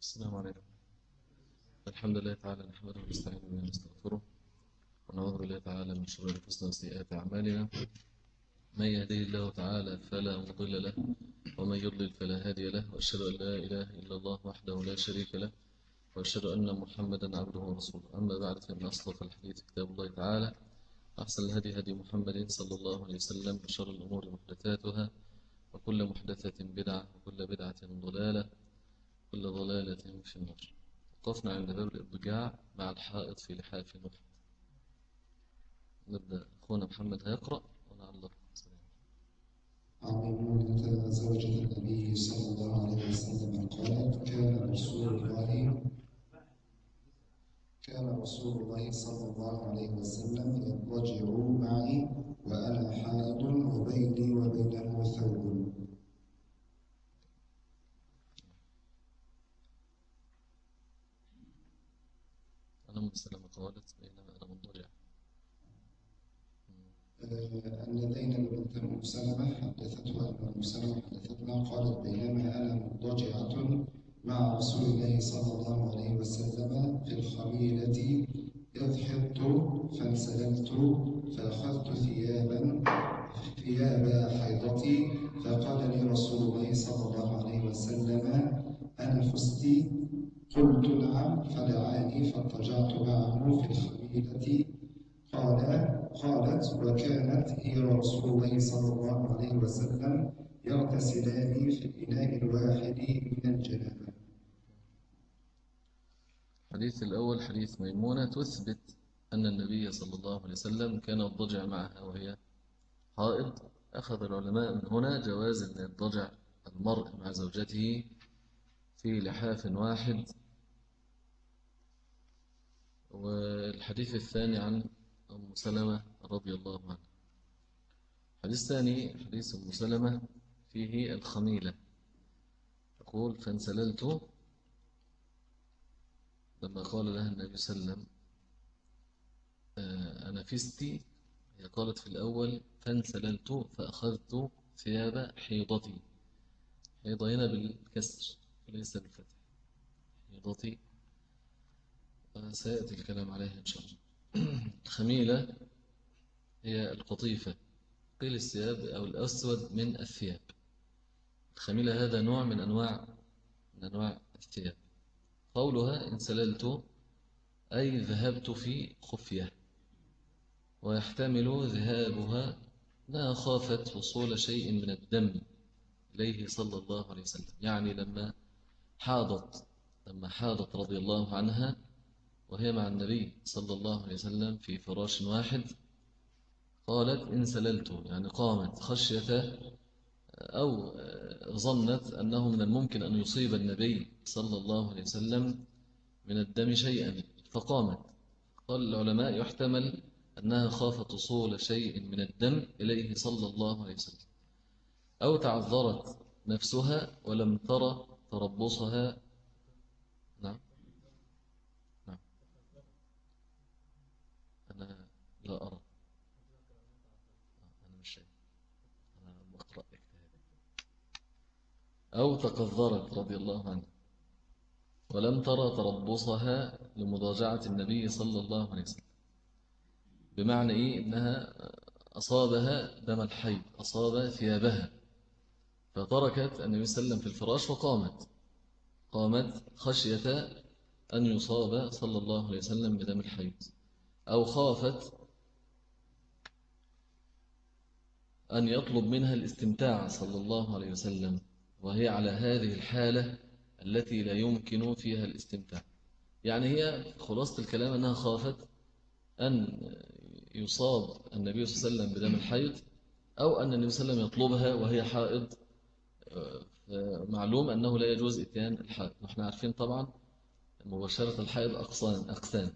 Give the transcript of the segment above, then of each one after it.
السلام عليكم. الحمد لله تعالى نحمده ونستعينه ونستغفره ونعوذ بالله تعالى من شرور أنفسنا وسيئات أعمالنا. من يهديه الله تعالى فلا مضل له ومن يضلل فلا هادي له وأشهد أن لا إله إلا الله وحده لا شريك له وأشهد أن محمدا عبده ورسوله. أما بعد فإن أصدق الحديث كتاب الله تعالى أحسن الهدي هدي محمد صلى الله عليه وسلم وشر الأمور محدثاتها وكل محدثة بدعة وكل بدعة ضلالة. كل ضلالة في النار. وقفنا عند باب الإضجاع مع الحائط في لحاف واحد نبدأ. أخونا محمد هيقرأ ونعلق عن ميمونة زوجة النبي صلى الله عليه وسلم قالت كان رسول الله كان رسول الله صلى الله عليه وسلم يضطجع معي وأنا حائض وبيني وبينه ثوب. سلمة قالت بينما أنا مضجع آه، أن زينب بنت أم سلمة حدثتها أن أم سلمة حدثتنا قالت بينما أنا مضطجعة مع رسول الله صلى الله عليه وسلم في الخميلة إذ حضت فانسللت فأخذت ثيابا ثياب حيضتي فقال لي رسول الله صلى الله عليه وسلم أنا فزت قلت نعم فدعاني فاضطجعت معه في الخميلة قال قالت وكانت هي رسول الله صلى الله عليه وسلم يغتسلان في الإناء الواحد من الجنابة. الحديث الأول حديث ميمونة. تثبت أن النبي صلى الله عليه وسلم كان يضجع معها وهي حائض. أخذ العلماء من هنا جواز أن يضجع المرء مع زوجته في لحاف واحد. والحديث الثاني عن أم سلمة رضي الله عنها الحديث الثاني حديث أم سلمة فيه الخميلة. تقول فانسللت لما قال لها النبي صلى الله عليه وسلم آه، أنا فستي هي قالت في الأول فانسللت فأخذت ثياب حيضتي. حيضة هنا بالكسر وليس بالفتح. حيضتي سيأتي الكلام عليها إن شاء الله. خميلة هي القطيفة قيل الثياب أو الأسود من الثياب. الخميلة هذا نوع من أنواع من أنواع الثياب. قولها إن سللت أي ذهبت في خفية. ويحتمل ذهابها ما خافت وصول شيء من الدم إليه صلى الله عليه وسلم. يعني لما حاضت لما حاضت رضي الله عنها وهي مع النبي صلى الله عليه وسلم في فراش واحد. قالت إن سللت. يعني قامت خشية أو ظنت أنه من الممكن أن يصيب النبي صلى الله عليه وسلم من الدم شيئا فقامت. قال العلماء يحتمل أنها خافت وصول شيء من الدم إليه صلى الله عليه وسلم أو تعذرت نفسها ولم ترى تربصها نعم نعم أنا لا أرى أنا مش شايف. أنا بقرأ اجتهادي أو تقذرت رضي الله عنها ولم ترى تربصها لمضاجعة النبي صلى الله عليه وسلم. بمعنى إيه؟ إنها أصابها دم الحي أصاب ثيابها. فتركت النبي صلى الله عليه وسلم في الفراش وقامت قامت خشية أن يصاب صلى الله عليه وسلم بدم الحيض. أو خافت أن يطلب منها الاستمتاع صلى الله عليه وسلم وهي على هذه الحالة التي لا يمكن فيها الاستمتاع. يعني هي خلاصة الكلام أنها خافت أن يصاب النبي صلى الله عليه وسلم بدم الحيض أو أن النبي صلى الله عليه وسلم يطلبها وهي حائض معلوم أنه لا يجوز إتيان الحائض. نحن عارفين طبعا مباشرة الحائض أقسام أقسام.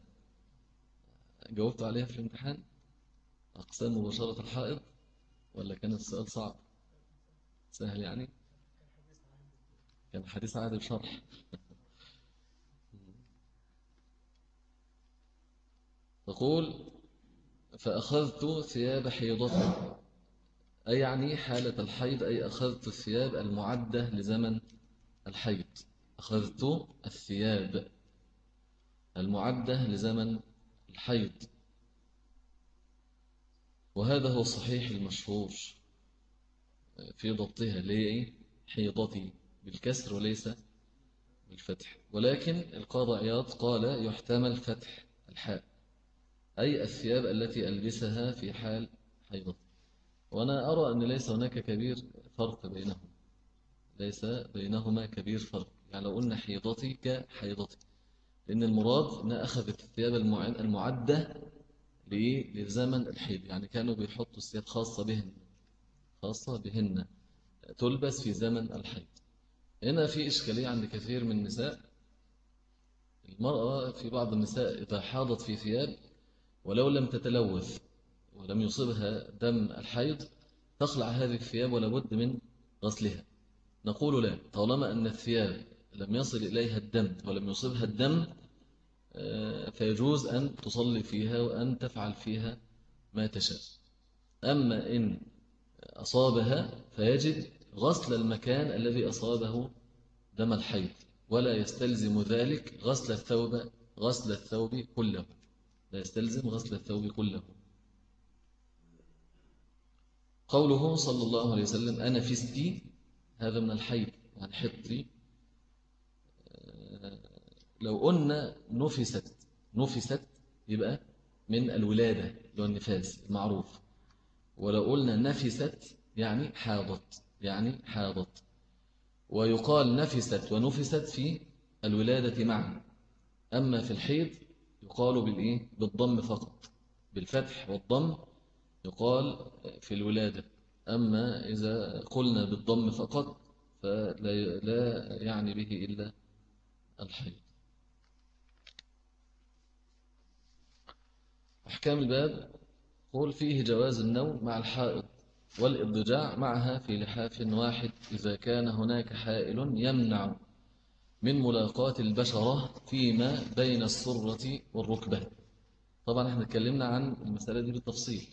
جاوبت عليها في الامتحان؟ أقسام مباشرة الحائض؟ ولا كان السؤال صعب؟ سهل يعني؟ كان حديث عادي بشرح. تقول فأخذت ثياب حيضتي. أي يعني حالة الحيض؟ أي أخذت الثياب المعدة لزمن الحيض. أخذت الثياب المعدة لزمن الحيض. وهذا هو الصحيح المشهور في ضبطها إيه؟ حيضتي بالكسر وليس بالفتح. ولكن القاضي عياض قال يحتمل فتح الحاء أي الثياب التي ألبسها في حال حيضتي وأنا أرى أن ليس هناك كبير فرق بينهم. ليس بينهما كبير فرق. يعني لو قلنا حيضتي كحيضتي لأن المراد أنها أخذت الثياب المعدة لزمن الحيض. يعني كانوا بيحطوا الثياب خاصة بهن خاصة بهن. تلبس في زمن الحيض. هنا في إشكالية عند كثير من النساء. المرأة في بعض النساء إذا حاضت في ثياب ولو لم تتلوث ولم يصبها دم الحيض تخلع هذه الثياب ولا بد من غسلها. نقول لا طالما أن الثياب لم يصل إليها الدم ولم يصبها الدم فيجوز أن تصلي فيها وأن تفعل فيها ما تشاء. أما إن أصابها فيجب غسل المكان الذي أصابه دم الحيض ولا يستلزم ذلك غسل الثوب غسل الثوب كله. لا يستلزم غسل الثوب كله. قوله صلى الله عليه وسلم أنا فستي هذا من الحيض يعني حطي. آه، لو قلنا نفست نفست يبقى من الولادة هو النفاس المعروف. ولو قلنا نفست يعني حاضت يعني حاضت. ويقال نفست ونفست في الولادة معا. أما في الحيض يقال بالإيه؟ بالضم فقط. بالفتح والضم يقال في الولادة. أما إذا قلنا بالضم فقط فلا لا يعني به إلا الحيض. أحكام الباب قول فيه جواز النوم مع الحائض والإضجاع معها في لحاف واحد إذا كان هناك حائل يمنع من ملاقاة البشرة فيما بين السرة والركبة. طبعا إحنا اتكلمنا عن المسألة دي بالتفصيل.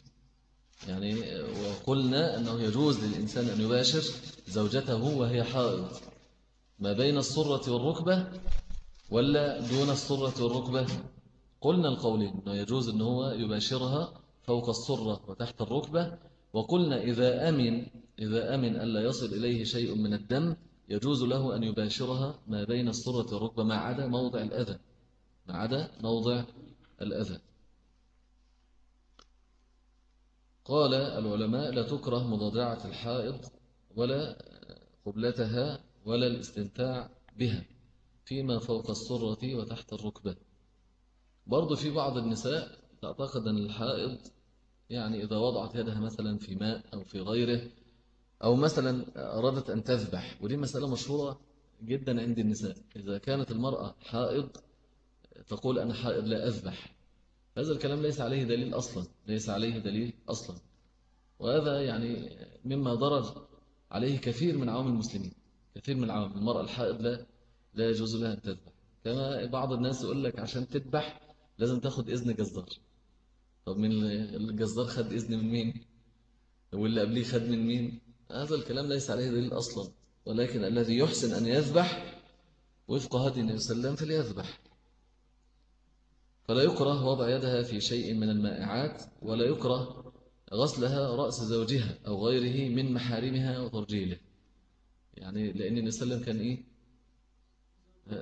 يعني وقلنا أنه يجوز للإنسان أن يباشر زوجته وهي حائض ما بين السرة والركبة ولا دون السرة والركبة. قلنا القولين أنه يجوز أنه هو يباشرها فوق السرة وتحت الركبة وقلنا إذا أمن إذا أمن ألا يصل إليه شيء من الدم يجوز له أن يباشرها ما بين السرة والركبة ما عدا موضع الأذى ما عدا موضع الأذى. قال العلماء لا تكره مضاجعة الحائض ولا قبلتها ولا الاستمتاع بها فيما فوق السرة وتحت الركبة. برضو في بعض النساء تعتقد أن الحائض يعني إذا وضعت يدها مثلا في ماء أو في غيره أو مثلا أرادت أن تذبح ودي مسألة مشهورة جدا عند النساء. إذا كانت المرأة حائض تقول أنا حائض لا أذبح. هذا الكلام ليس عليه دليل أصلا ليس عليه دليل أصلا. وهذا يعني مما ضرر عليه كثير من عوام المسلمين كثير من عوام المرأة الحائض لا لا يجوز لها أن تذبح. كما بعض الناس يقول لك عشان تذبح لازم تاخد إذن جزار. طب من الجزار خد إذن من مين؟ واللي قبليه خد من مين؟ هذا الكلام ليس عليه دليل أصلا. ولكن الذي يحسن أن يذبح وفق هدي النبي صلى الله عليه وسلم فليذبح. فلا يكره وضع يدها في شيء من المائعات ولا يكره غسلها رأس زوجها أو غيره من محارمها وترجيله. يعني لأن النبي صلى الله عليه وسلم كان إيه؟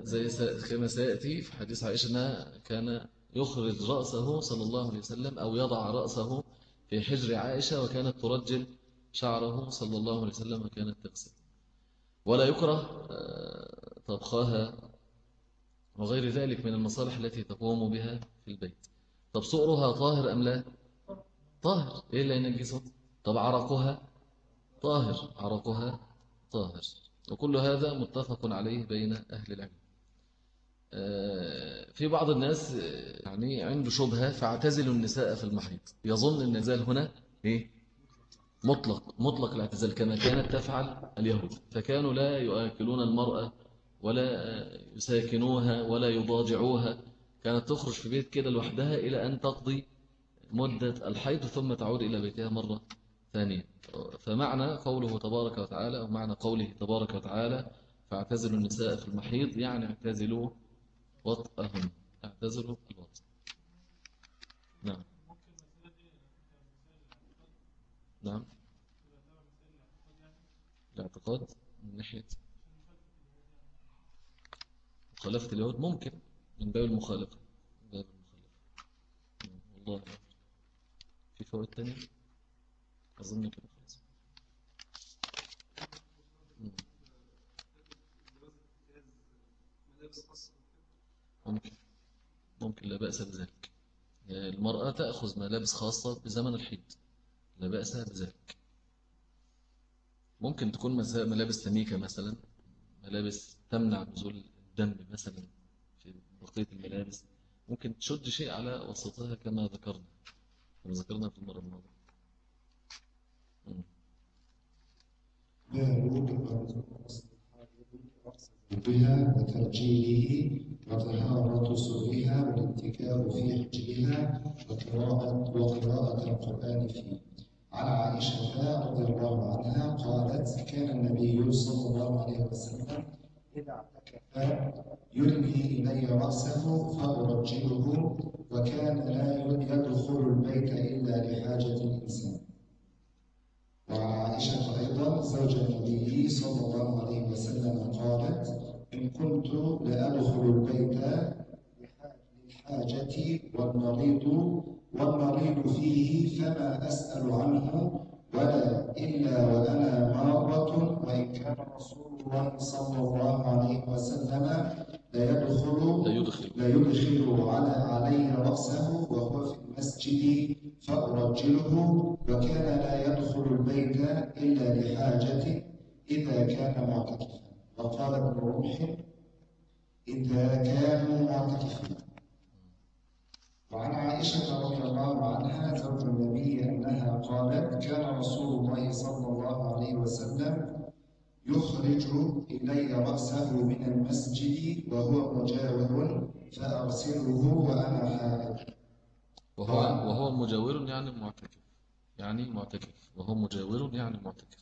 زي كما سيأتي في حديث عائشة أنها كان يخرج رأسه صلى الله عليه وسلم أو يضع رأسه في حجر عائشة وكانت ترجل شعره صلى الله عليه وسلم وكانت تغسل. ولا يكره آه، طبخها وغير ذلك من المصالح التي تقوم بها في البيت. طب سؤرها طاهر أم لا؟ طاهر. إيه اللي ينجسه؟ طب عرقها طاهر. عرقها طاهر. وكل هذا متفق عليه بين أهل العلم. في بعض الناس آه، يعني عنده شبهة فاعتزل النساء في المحيط. يظن النزال هنا إيه؟ مطلق مطلق الاعتزال كما كانت تفعل اليهود. فكانوا لا يؤكلون المرأة ولا يساكنوها ولا يضاجعوها. كانت تخرج في بيت كده لوحدها إلى أن تقضي مدة الحيض ثم تعود إلى بيتها مرة ثانية. فمعنى قوله تبارك وتعالى أو معنى قوله تبارك وتعالى فاعتزلوا النساء في المحيض يعني اعتزلوا وطئهن اعتزلوا الوطء نعم. نعم. الاعتقاد من ناحية مخالفة اليهود ممكن من باب المخالفة. من باب المخالفة. نعم، والله في فوائد تانية؟ أظن كده خلاص مم. ممكن ممكن لا بأس بذلك المرأة تأخذ ملابس خاصة بزمن الحيض لا بأس بذلك ممكن تكون ملابس سميكة مثلا ملابس تمنع نزول الدم مثلا في بقية الملابس ممكن تشد شيء على وسطها كما ذكرنا كما ذكرنا في المرة الماضية بها وترجيله وطهارة سرها والاتكاء في حجرها وقراءة وقراءة القرآن فيه. عن عائشة رضي الله عنها قالت كان النبي صلى الله عليه وسلم إذا اعتكف يلقي إلي رأسه فأرجله وكان لا يدخل البيت إلا لحاجة الإنسان. وعن عائشة أيضا زوج النبي صلى الله عليه وسلم قالت إن كنت لأدخل البيت للحاجة والمريض والمريض فيه فما أسأل عنه ولا إلا وأنا مارة وإن كان رسول الله صلى الله عليه وسلم ليدخل ليدخل على علي رأسه وهو في المسجد فأرجله وكان لا يدخل البيت إلا لحاجة إذا كان معتكفا. وقال ابن رمح إذا كانوا معتكفين وعن عائشة رضي الله عنها زوج النبي أنها قالت كان رسول الله صلى الله عليه وسلم يخرج إلي رأسه من المسجد وهو مجاور فأغسله وأنا حائض. وهو, وهو مجاور يعني معتكف. يعني معتكف. وهو مجاور يعني معتكف.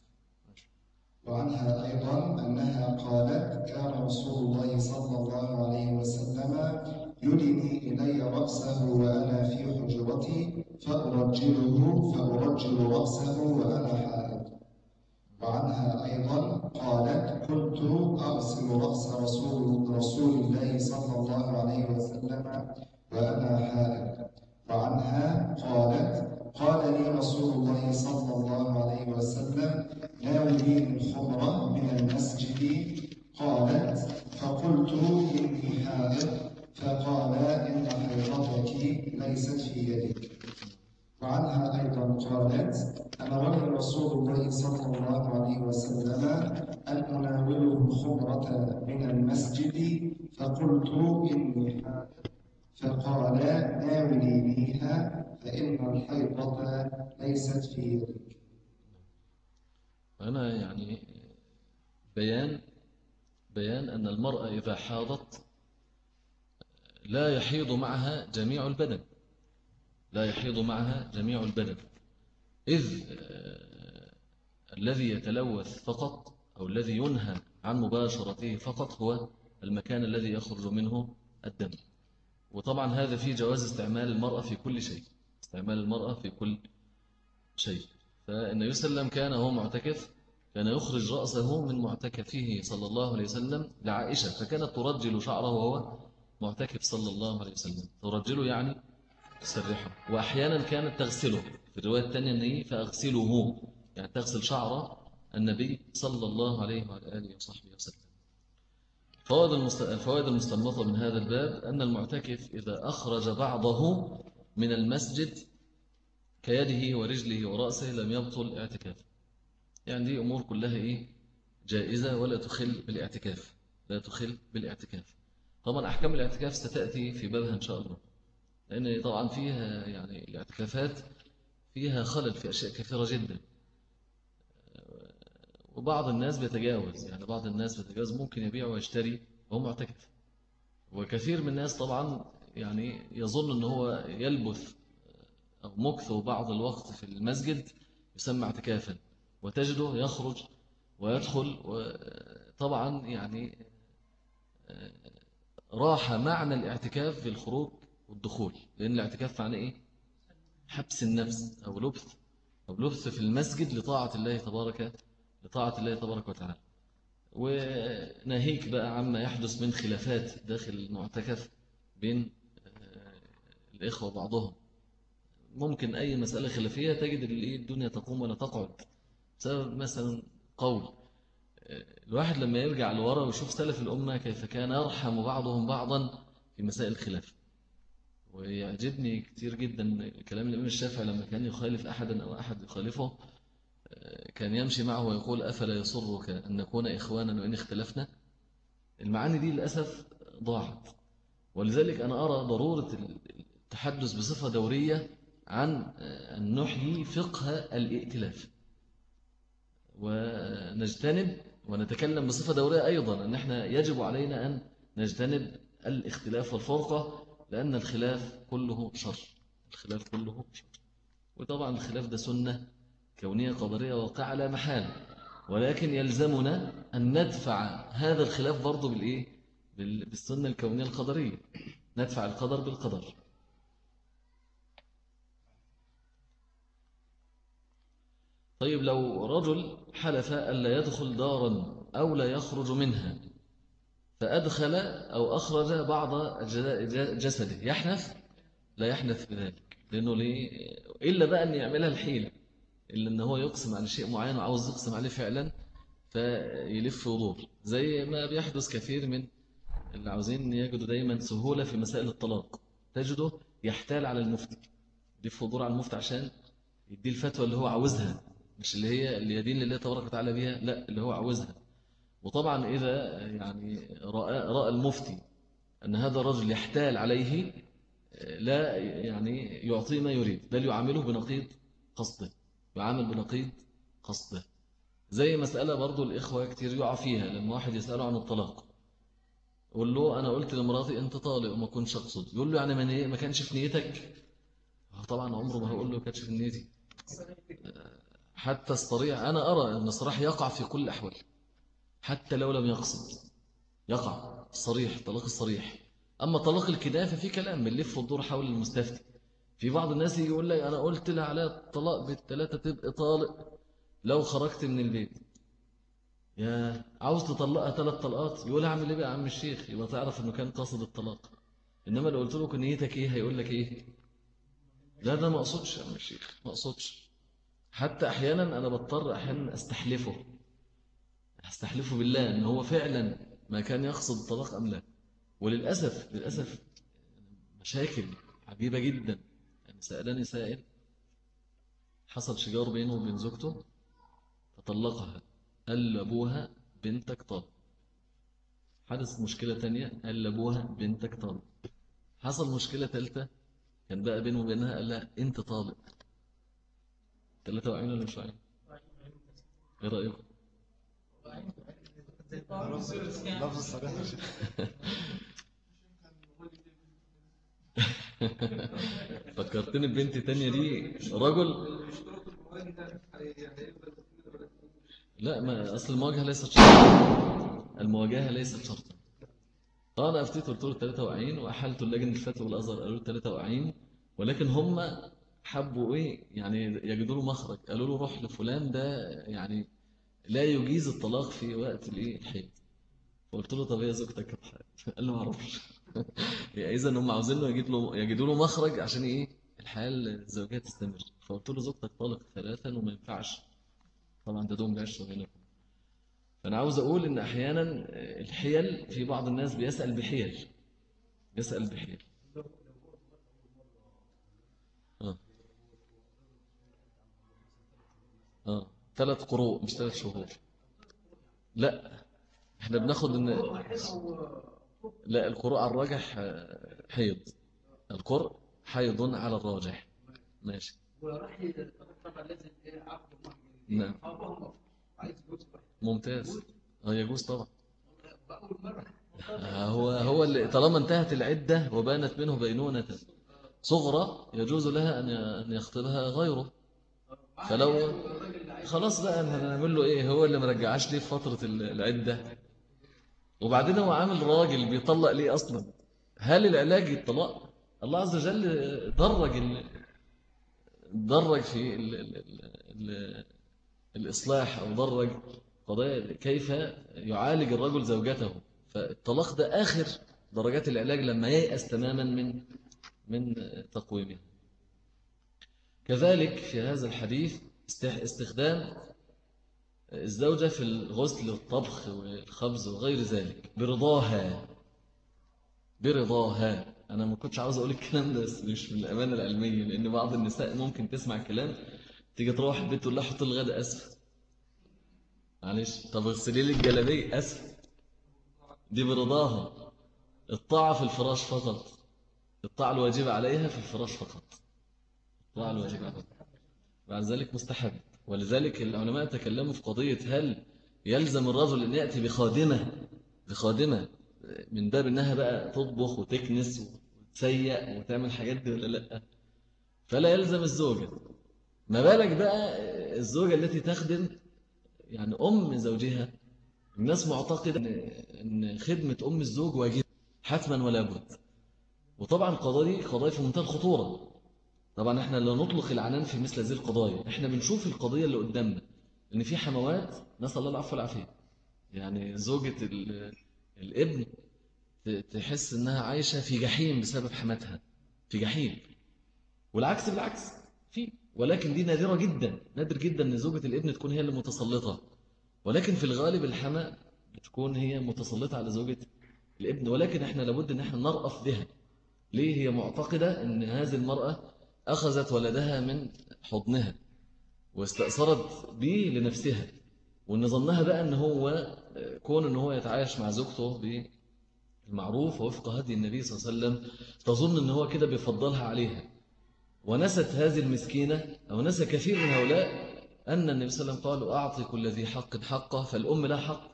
وعنها أيضا أنها قالت كان رسول الله صلى الله عليه وسلم يلني إلي رأسه وأنا في حجرتي فأرجله فأرجل رأسه وأنا حائض. وعنها أيضا قالت كنت أغسل رأس رسول, رسول الله صلى الله عليه وسلم وأنا حائض. وعنها قالت قال لي رسول الله صلى الله عليه وسلم ناولي الخمرة من المسجد. قالت فقلت إني حائض فقال إن حيضتك ليست في يدك. وعنها أيضا قالت أمرني رسول الله صلى الله عليه وسلم أن أناوله الخمرة من المسجد. فقلت إني حائض فقال ناولي بها فإن الحيضة ليست في يدك. هنا يعني بيان بيان أن المرأة إذا حاضت لا يحيض معها جميع البدن لا يحيض معها جميع البدن. إذ آه، الذي يتلوث فقط أو الذي ينهى عن مباشرته فقط هو المكان الذي يخرج منه الدم. وطبعا هذا فيه جواز استعمال المرأة في كل شيء استعمال المرأة في كل شيء. فإن يسلم كان هو معتكف كان يخرج رأسه من معتكفه صلى الله عليه وسلم لعائشة فكانت ترجل شعره وهو معتكف صلى الله عليه وسلم. ترجله يعني تسرحه وأحيانا كانت تغسله. في الرواية الثانية أنه فأغسله. يعني تغسل شعر النبي صلى الله عليه وعلى آله وصحبه وسلم. الفوائد المستنبطة من هذا الباب أن المعتكف إذا أخرج بعضه من المسجد كيده ورجله ورأسه لم يبطل اعتكاف يعني دي أمور كلها إيه؟ جائزة ولا تخل بالاعتكاف. لا تخل بالاعتكاف. طبعا أحكام الاعتكاف ستأتي في بابها إن شاء الله. لأن طبعا فيها يعني الاعتكافات فيها خلل في أشياء كثيرة جدا. وبعض الناس بيتجاوز. يعني بعض الناس بيتجاوز ممكن يبيع ويشتري وهو معتكف. وكثير من الناس طبعا يعني يظن أنه هو يلبث أو مكث بعض الوقت في المسجد يسمى اعتكافا وتجده يخرج ويدخل طبعا يعني آه، راح معنى الاعتكاف في الخروج والدخول. لأن الاعتكاف معنى إيه؟ حبس النفس أو لبث أو لبث في المسجد لطاعة الله تبارك لطاعة الله تبارك وتعالى. وناهيك بقى عما يحدث من خلافات داخل المعتكف بين آه، الإخوة بعضهم ممكن أي مسألة خلافية تجد الدنيا تقوم ولا تقعد. بسبب مثلا قول الواحد لما يرجع لورا ويشوف سلف الأمة كيف كان يرحم بعضهم بعضا في مسائل الخلاف. ويعجبني كتير جدا كلام الإمام الشافعي لما كان يخالف أحدا أو أحد يخالفه كان يمشي معه ويقول أفلا يسرك أن نكون إخوانا وإن اختلفنا؟ المعاني دي للأسف ضاعت. ولذلك أنا أرى ضرورة التحدث بصفة دورية عن أن نحيي فقه الائتلاف. ونجتنب ونتكلم بصفة دورية أيضا أن إحنا يجب علينا أن نجتنب الاختلاف والفرقة لأن الخلاف كله شر. الخلاف كله شر. وطبعا الخلاف ده سنة كونية قدرية واقعة لا محال. ولكن يلزمنا أن ندفع هذا الخلاف برضه بالإيه؟ بالسنة الكونية القدرية. ندفع القدر بالقدر. طيب لو رجل حلف ألا يدخل دارا أو لا يخرج منها فأدخل أو أخرج بعض جسده يحنث؟ لا يحنث بذلك لأنه ليه؟ إلا بقى أن يعملها الحيلة إلا أن هو يقسم على شيء معين وعاوز يقسم عليه فعلا فيلف ودور زي ما بيحدث كثير من اللي عاوزين يجدوا دايما سهولة في مسائل الطلاق. تجده يحتال على المفتي يلف ودور على المفتي عشان يدي الفتوى اللي هو عاوزها. مش اللي هي اللي يدين لله تبارك وتعالى بيها لا اللي هو عاوزها. وطبعا إذا يعني رأى, رأى المفتي أن هذا الرجل يحتال عليه لا يعني يعطيه ما يريد بل يعامله بنقيض قصده يعامل بنقيض قصده. زي مسألة برضو الإخوة كتير يقع فيها لما واحد يسأله عن الطلاق. يقول له أنا قلت لمراتي أنت طالق وما كنتش أقصد. يقول له يعني ما كانش في نيتك؟ طبعا عمره ما هقول له كانش في نيتي حتى الصريح أنا أرى أن الصراح يقع في كل الأحوال. حتى لو لم يقصد يقع الصريح طلاق الصريح. أما طلاق الكداية ففي كلام بنلف والدور حول المستفتي. في بعض الناس يقول لي أنا قلت لها على الطلاق بالثلاثة تبقى طالق. لو خرجت من البيت. يا عاوز تطلقها ثلاث طلقات؟ يقول أعمل إيه بقى يا عم الشيخ؟ يبقى تعرف إنه كان قاصد الطلاق. إنما لو قلت له نيتك إيه هيقول لك إيه؟ لا ده ما أقصدش يا عم الشيخ ما أقصدش. حتى أحيانا أنا بضطر أحيانا أستحلفه. أستحلفه بالله إن هو فعلا ما كان يقصد الطلاق أم لا. وللأسف للأسف مشاكل عجيبة جدا. يعني سألني سائل حصل شجار بينه وبين زوجته فطلقها قال لأبوها بنتك طالق حدث مشكلة تانية قال لأبوها بنتك طالق حصل مشكلة ثالثة كان بقى بينه وبينها قال لها أنت طالق. ثلاثة وعين ولا مش وعين إيه رأيكم لفظ الصريح فكرتني ببنت تانية دي رجل؟ لا ما أصل المواجهة ليست شرطا المواجهة ليست شرطا قال أفتيت قلت له ثلاثة وعين وأحلت اللجنة الفتوى والأزهر قالوا له ثلاثة وعين ولكن هم حبوا إيه؟ يعني يجدوا له مخرج. قالوا له روح لفلان ده يعني لا يجيز الطلاق في وقت الإيه؟ الحيض فقلت له طب هي زوجتك قال له ما أعرفش. يعني اذا هم عاوزين له يجيب له يجدوا له مخرج عشان إيه؟ الحياة الزوجية تستمر. فقلت له زوجتك طالق ثلاثا وما ينفعش. طبعا ده دوم جاش بينكم فأنا عاوز أقول إن أحيانا الحيل في بعض الناس بيسأل بحيل. بيسأل بحيل آه آه ثلاث قروء مش ثلاث شهور. لا إحنا بناخد إن لا القروء على الراجح آه، حيض. القرء حيض على الراجح. ماشي. نعم. ممتاز. آه يجوز طبعا. آه، هو هو اللي طالما انتهت العدة وبانت منه بينونة صغرى يجوز لها أن يخطبها غيره. فلو خلاص بقى هنعمل له إيه؟ هو اللي مرجعاش ليه في فترة العدة. وبعدين هو عامل راجل بيطلق ليه أصلا؟ هل العلاج الطلاق الله عز وجل درج ال... درج في ال... ال... ال... الإصلاح أو درج قضايا كيف يعالج الرجل زوجته. فالطلاق ده آخر درجات العلاج لما ييأس تماما من من تقويمه كذلك في هذا الحديث استخدام الزوجة في الغسل والطبخ والخبز وغير ذلك. برضاها. برضاها. أنا ما كنتش عاوز أقول الكلام ده بس مش من الأمانة العلمية لأن بعض النساء ممكن تسمع الكلام تيجي تروح البيت تقول لها حط الغداء أسفل معلش. طب اغسلي لي الجلابية أسفل دي برضاها. الطاعة في الفراش فقط. الطاعة الواجبة عليها في الفراش فقط. الواجبة فقط بعد ذلك مستحب. ولذلك العلماء تكلموا في قضية هل يلزم الرجل أن يأتي بخادمة بخادمة من باب أنها بقى تطبخ وتكنس وتسيق وتعمل حاجات دي ولا لأ؟ فلا يلزم الزوجة. ما بالك بقى الزوجة التي تخدم؟ يعني أم زوجها. الناس معتقدة أن خدمة أم الزوج واجب حتما ولا بد. وطبعا القضايا دي قضايا في منتهى الخطورة. طبعا إحنا لا نطلق العنان في مثل هذه القضايا. إحنا بنشوف القضية اللي قدامنا إن في حموات نسأل الله العفو والعافية. يعني زوجة الابن تحس إنها عايشة في جحيم بسبب حماتها. في جحيم. والعكس بالعكس. في. ولكن دي نادرة جدا. نادر جدا إن زوجة الابن تكون هي اللي متسلطة. ولكن في الغالب الحماة بتكون هي متسلطة على زوجة الابن. ولكن إحنا لابد إن إحنا نرأف بها. ليه هي معتقدة إن هذه المرأة أخذت ولدها من حضنها واستأثرت به لنفسها وان ظنها بقى إن هو كون إن هو يتعايش مع زوجته بالمعروف ووفق هدي النبي صلى الله عليه وسلم تظن إن هو كده بيفضلها عليها. ونست هذه المسكينة أو نسى كثير من هؤلاء أن النبي صلى الله عليه وسلم قال أعطي كل ذي حق حقه. فالأم لها حق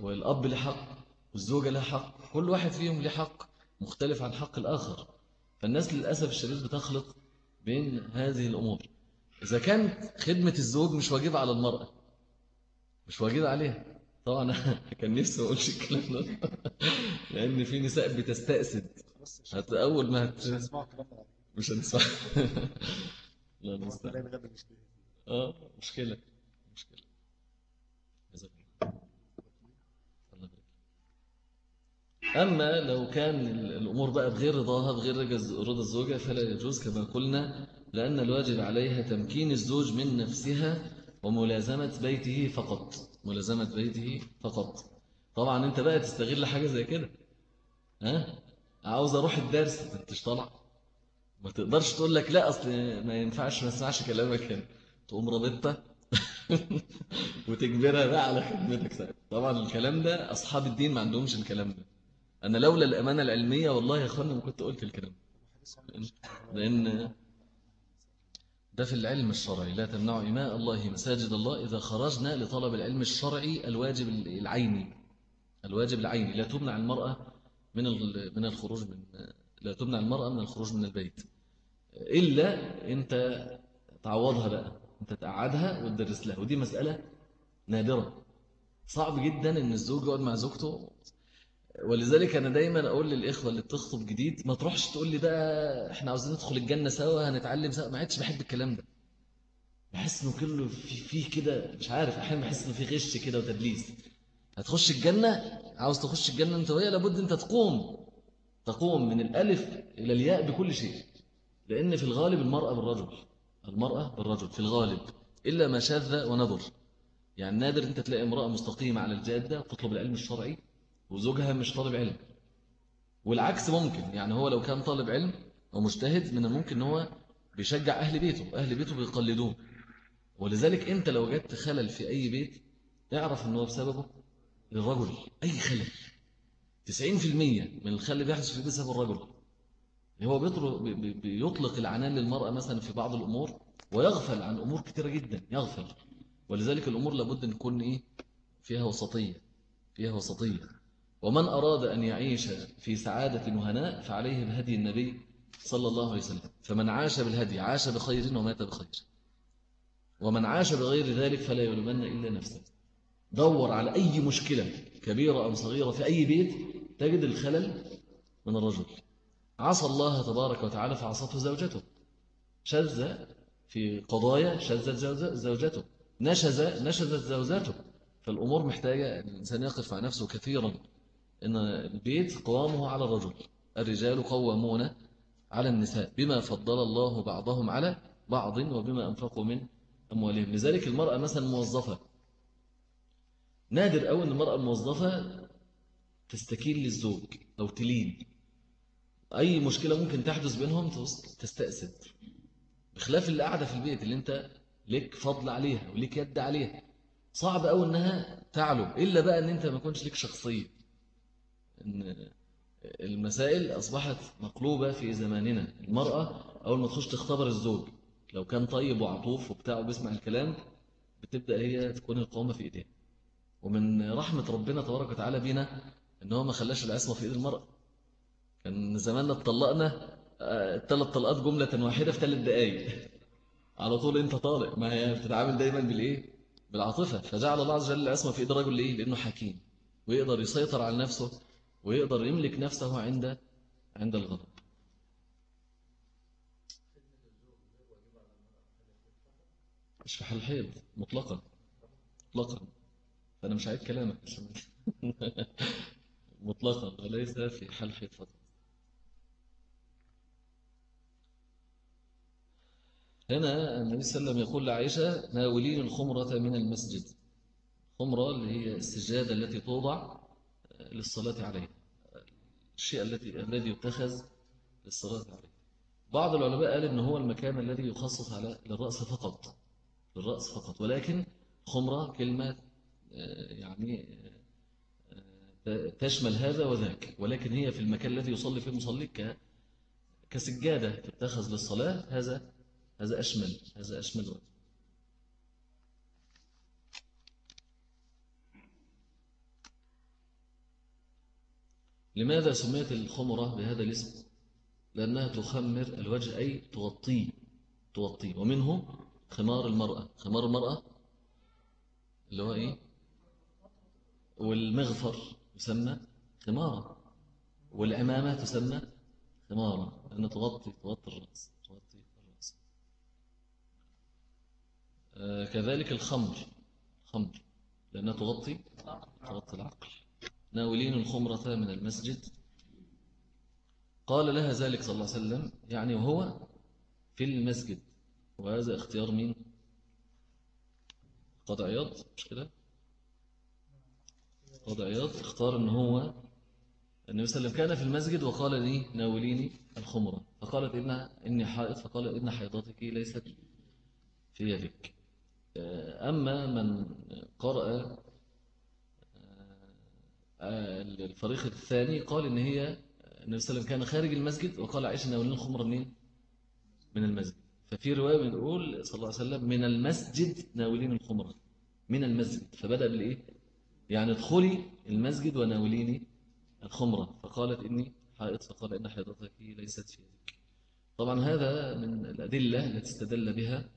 والأب له حق والزوجة لها حق كل واحد فيهم له حق مختلف عن حق الآخر. فالناس للأسف الشديد بتخلط بين هذه الأمور. إذا كانت خدمة الزوج مش واجبة على المرأة مش واجبة عليها. طبعا كان نفسي ما أقولش الكلام ده. لأن في نساء بتستأسد. حتى أول ما هت... مش هنسمع لا نستطيع آه مشكلة. مشكلة. أما لو كان الأمور بقى بغير رضاها بغير رضا الزوجة فلا يجوز كما قلنا لأن الواجب عليها تمكين الزوج من نفسها وملازمة بيته فقط. ملازمة بيته فقط. طبعا أنت بقى تستغل حاجة زي كده. ها؟ عاوز أروح الدرس؟ انت طالع ما تقدرش تقول لك لا أصل ما ينفعش ما اسمعش كلامك هنا. تقوم رابطها وتجبرها بقى على خدمتك طبعا الكلام ده أصحاب الدين ما عندهمش الكلام ده. أنا لولا الأمانة العلمية والله يا أخوانا ما كنت قلت الكلام. لأن ده في العلم الشرعي لا تمنعوا إماء الله مساجد الله إذا خرجنا لطلب العلم الشرعي الواجب العيني. الواجب العيني. لا تمنع المرأة من من الخروج من لا تمنع المرأة من الخروج من البيت. إلا أنت تعوضها بقى أنت تقعدها وتدرس لها. ودي مسألة نادرة. صعب جدا أن الزوج يقعد مع زوجته ولذلك أنا دايما أقول للإخوة اللي بتخطب جديد ما تروحش تقول لي بقى إحنا عاوزين ندخل الجنة سوا هنتعلم سوا. ما عادش بحب الكلام ده. بحس إنه كله فيه في كده مش عارف أحيانا بحس إنه في غش كده وتدليس. هتخش الجنة؟ عاوز تخش الجنة أنت وهي؟ لابد أنت تقوم. تقوم من الألف إلى الياء بكل شيء. لأن في الغالب المرأة بالرجل. المرأة بالرجل في الغالب. إلا ما شاذ ونظر. يعني نادر أنت تلاقي امرأة مستقيمة على الجادة تطلب العلم الشرعي. وزوجها مش طالب علم. والعكس ممكن يعني هو لو كان طالب علم ومجتهد من الممكن إن هو بيشجع أهل بيته أهل بيته بيقلدوه. ولذلك أنت لو جدت خلل في أي بيت اعرف أنه بسببه للرجل أي خلل. 90% من الخلل اللي بيحدث في البيت بسبب الرجل. هو بيطلق العنان للمرأة مثلا في بعض الأمور ويغفل عن أمور كثيرة جدا يغفل. ولذلك الأمور لابد أن نكون إيه؟ فيها وسطية فيها وسطية. ومن أراد أن يعيش في سعادة وهناء فعليه بهدي النبي صلى الله عليه وسلم. فمن عاش بالهدي عاش بخير ومات بخير. ومن عاش بغير ذلك فلا يلومن إلا نفسه. دور على أي مشكلة كبيرة أم صغيرة في أي بيت تجد الخلل من الرجل. عصى الله تبارك وتعالى فعصته زوجته. شذ في قضايا شذت زوجته. نشز نشزت زوجته. فالأمور محتاجة الإنسان يقف مع نفسه كثيرا. إن البيت قوامه على الرجل الرجال قوامون على النساء بما فضل الله بعضهم على بعض وبما أنفقوا من أموالهم. لذلك المرأة مثلا موظفة. نادر أو أن المرأة الموظفة تستكين للزوج أو تلين. أي مشكلة ممكن تحدث بينهم تستأسد. بخلاف اللي قاعدة في البيت اللي أنت لك فضل عليها وليك يد عليها. صعب أو أنها تعلم إلا بقى أن أنت ما كنتش لك شخصية. إن المسائل أصبحت مقلوبة في زماننا. المرأة أول ما تخش تختبر الزوج لو كان طيب وعطوف وبتاع وبيسمع الكلام بتبدأ هي تكون القوامة في إيديها. ومن رحمة ربنا تبارك وتعالى بينا إن هو ما خلاش العصمة في إيد المرأة. كان زماننا اتطلقنا الثلاث آه، طلقات جملة واحدة في ثلاث دقايق. على طول أنت طالق. ما هي بتتعامل دايما بالإيه؟ بالعاطفة. فجعل الله عز وجل العصمة في إيد الرجل ليه؟ لأنه حكيم. ويقدر يسيطر على نفسه. ويقدر يملك نفسه عند عند الغضب. مش في حال حيض مطلقا مطلقا. فأنا مش عايز كلامك. مطلقا وليس في حال حيض فقط هنا النبي صلى الله عليه وسلم يقول لعائشة ناولين الخمرة من المسجد. خمرة اللي هي السجادة التي توضع للصلاة عليها الشيء الذي الذي يتخذ للصلاة عليه. بعض العلماء قال إن هو المكان الذي يخصص على للرأس فقط. للرأس فقط. ولكن خمرة كلمة آه، يعني آه، تشمل هذا وذاك. ولكن هي في المكان الذي يصلي فيه المصلي كسجادة تتخذ للصلاة هذا هذا أشمل هذا أشمل وجه. لماذا سميت الخمرة بهذا الاسم؟ لأنها تخمر الوجه أي تغطيه تغطيه ومنه خمار المرأة. خمار المرأة اللي هو إيه؟ والمغفر يسمى خمارة. والعمامة تسمى خمارة. لأنها تغطي تغطي الرأس تغطي الرأس. آه كذلك الخمر. خمر. لأنها تغطي تغطي العقل. ناولين الخمرة من المسجد. قال لها ذلك صلى الله عليه وسلم يعني وهو في المسجد. وهذا اختيار مين؟ قاضي عياض مش كده؟ قاضي عياض اختار إن هو النبي صلى الله عليه وسلم كان في المسجد وقال لي ناوليني الخمرة. فقالت إنها إني حائط فقال إن حيضتك ليست في يدك. أما من قرأ آه، الفريق الثاني قال إن هي النبي صلى الله عليه وسلم كان خارج المسجد وقال عائشة ناولين الخمرة منين؟ من المسجد. ففي رواية بنقول صلى الله عليه وسلم من المسجد ناولين الخمرة من المسجد. فبدأ بالإيه؟ يعني ادخلي المسجد وناوليني الخمرة فقالت إني حائط فقال إن حيضتك ليست في يدك. طبعا هذا من الأدلة التي استدل بها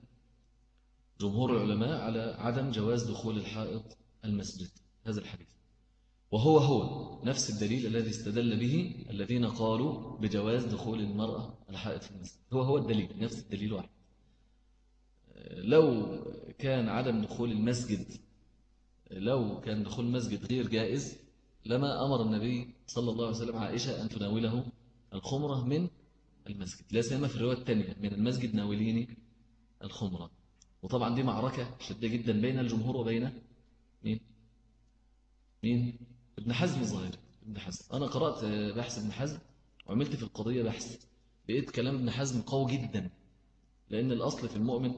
جمهور العلماء على عدم جواز دخول الحائط المسجد. هذا الحديث. وهو هو نفس الدليل الذي استدل به الذين قالوا بجواز دخول المرأة الحائط في المسجد. هو هو الدليل نفس الدليل واحد. لو كان عدم دخول المسجد لو كان دخول المسجد غير جائز لما أمر النبي صلى الله عليه وسلم عائشة أن تناوله الخمرة من المسجد. لا سيما في الرواية الثانية من المسجد ناوليني الخمرة. وطبعا دي معركة شدة جدا بين الجمهور وبين مين؟ مين؟ ابن حزم الظاهري ابن حزم. أنا قرأت بحث ابن حزم وعملت في القضية بحث. لقيت كلام ابن حزم قوي جدا لأن الأصل في المؤمن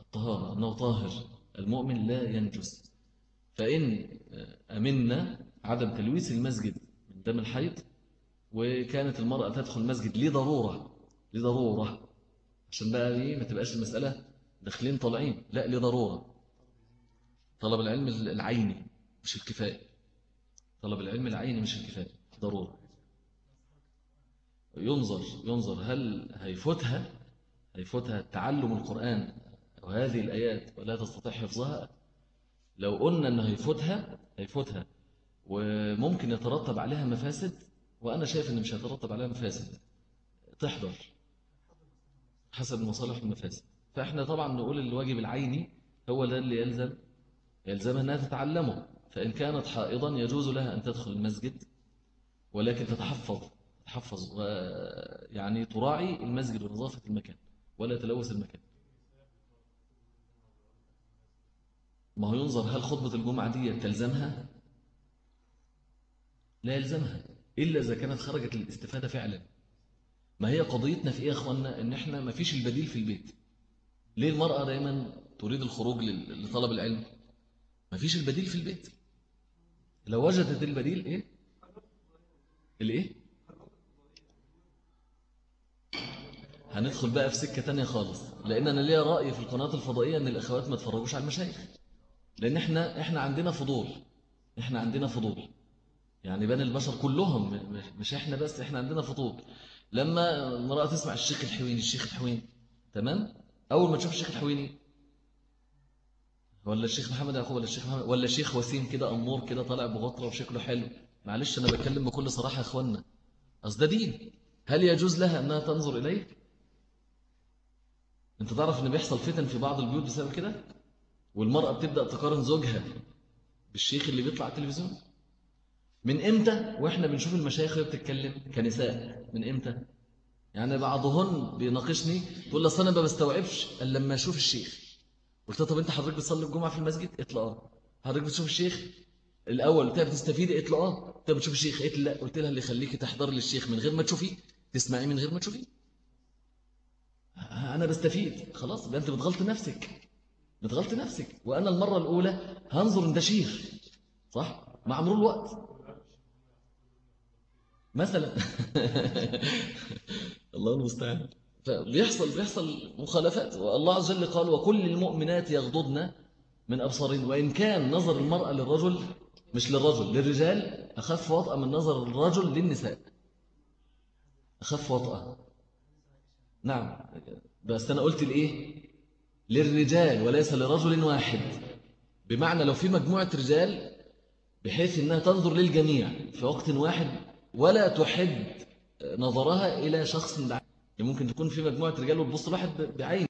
الطهارة أنه طاهر. المؤمن لا ينجس. فإن أمنا عدم تلويث المسجد من دم الحيض وكانت المرأة تدخل المسجد لضرورة لضرورة. عشان بقى دي ما تبقاش المسألة داخلين طالعين لا لضرورة. طلب العلم العيني مش الكفاية. طلب العلم العيني مش الكفاية ضرورة ينظر ينظر هل هيفوتها هيفوتها تعلم القرآن وهذه الآيات ولا تستطيع حفظها؟ لو قلنا أنه هيفوتها هيفوتها. وممكن يترتب عليها مفاسد وأنا شايف أن مش هيترتب عليها مفاسد. تحضر حسب المصالح والمفاسد فإحنا طبعا نقول الواجب العيني هو ده اللي يلزم يلزمها أنها تتعلمه. فإن كانت حائضا يجوز لها أن تدخل المسجد ولكن تتحفظ تحفظ يعني تراعي المسجد ونظافة المكان ولا تلوث المكان. ما هو ينظر هل خطبة الجمعة دي تلزمها؟ لا يلزمها إلا إذا كانت خرجت للاستفادة فعلا. ما هي قضيتنا في إيه يا أخوانا إن إحنا ما فيش البديل في البيت. ليه المرأة دايما تريد الخروج لطلب العلم؟ ما فيش البديل في البيت. لو وجدت البديل إيه؟ الإيه؟ هندخل بقى في سكة تانية خالص. لأن أنا ليا رأي في القناة الفضائية أن الأخوات ما تفرجوش على المشايخ. لأن إحنا, إحنا عندنا فضول. إحنا عندنا فضول. يعني بني البشر كلهم مش إحنا بس إحنا عندنا فضول. لما امرأة تسمع الشيخ الحويني الشيخ الحويني تمام؟ أول ما تشوف الشيخ الحويني ولا الشيخ محمد يعقوب ولا الشيخ محمد ولا الشيخ وسيم كده أمور كده طالع بغطرة وشكله حلو. معلش أنا بتكلم بكل صراحة يا أخوانا أصل ده دين. هل يجوز لها أنها تنظر إليه؟ أنت تعرف أن بيحصل فتن في بعض البيوت بسبب كده؟ والمرأة بتبدأ تقارن زوجها بالشيخ اللي بيطلع على التلفزيون؟ من إمتى؟ وإحنا بنشوف المشايخ اللي بتتكلم كنساء. من إمتى؟ يعني بعضهن بيناقشني تقول لي أنا ما بستوعبش إلا لما أشوف الشيخ. قلت له طب أنت حضرتك بتصلي الجمعة في المسجد؟ قلت له آه. حضرتك بتشوف الشيخ الأول قلت لها بتستفيدي قلت له آه. انت بتشوف الشيخ؟ قلت لا. قلت لها اللي يخليكي تحضري للشيخ من غير ما تشوفيه تسمعيه من غير ما تشوفيه أنا بستفيد. خلاص يبقى أنت بتغلط نفسك. بتغلط نفسك. وأنا المرة الأولى هنظر ان ده شيخ. صح؟ مع مرور الوقت. مثلا. الله المستعان. فبيحصل بيحصل مخالفات. والله عز وجل قال وكل المؤمنات يغضضن من أبصارهن. وإن كان نظر المرأة للرجل مش للرجل للرجال أخف وطأة من نظر الرجل للنساء. أخف وطأة نعم. بس أنا قلت الإيه للرجال وليس لرجل واحد. بمعنى لو في مجموعة رجال بحيث أنها تنظر للجميع في وقت واحد ولا تحد نظرها إلى شخص بعين ممكن تكون في مجموعة رجال وتبص لواحد بعين